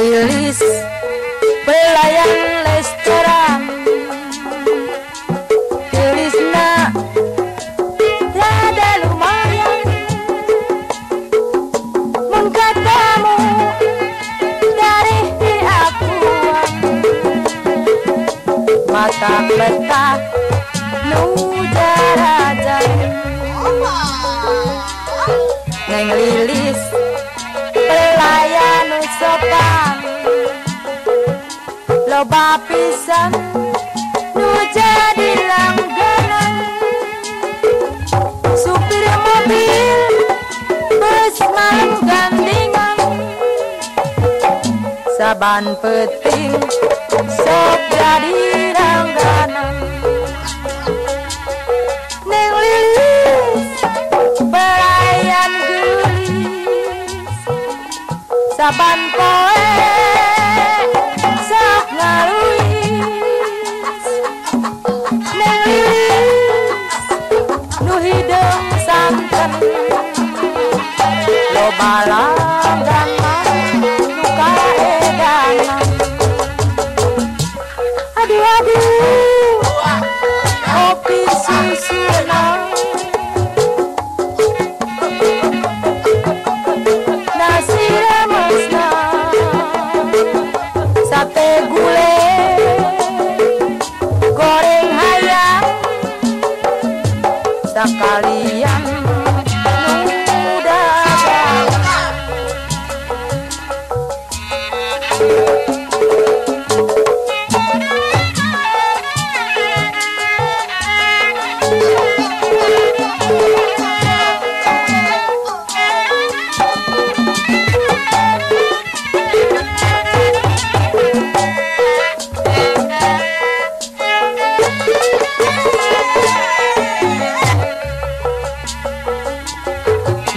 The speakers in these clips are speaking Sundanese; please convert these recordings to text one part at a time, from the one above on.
lilis pelayan restoran. Lilisna lada lumayan. Mengkatamu dari aku mata mata nuja neng lilis sopan loba pisan nu jadi langgaran supir mobil bus malam gandingan saban peting sok jadi langganan saban poe sok ngaluis neng lilis nu hideung santen loba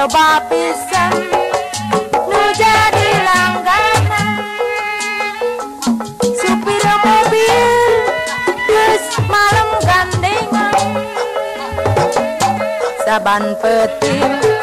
loba pisan nu jadi langganan supir mobil geus malam gandengan saban petir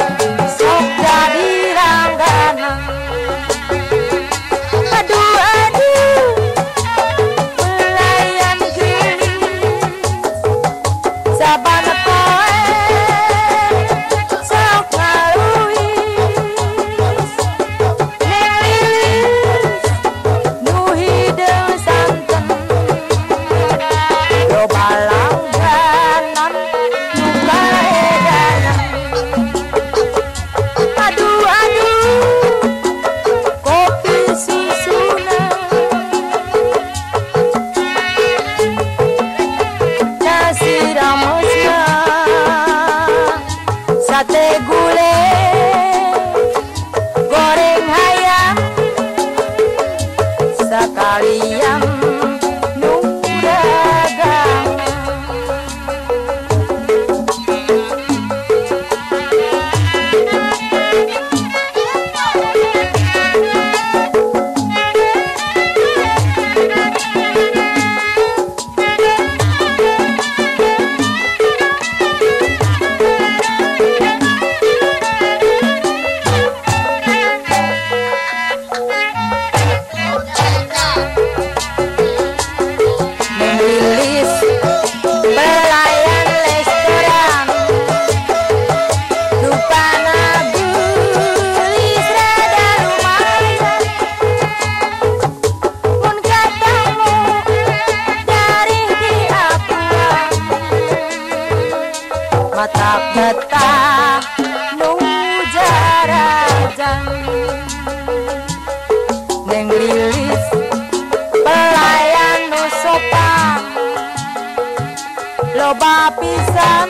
carinho. Loba pisan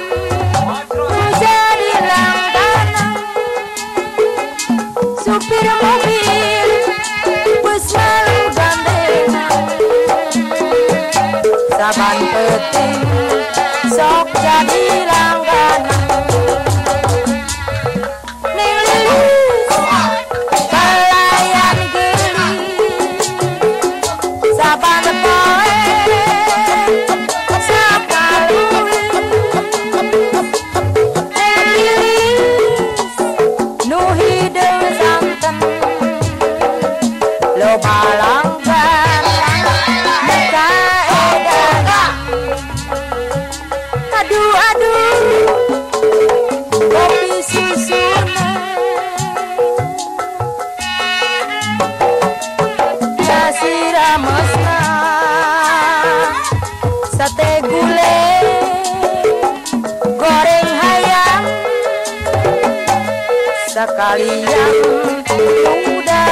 nu jadi langganan supir mobil bus malu gandengan saban sekalian. Muda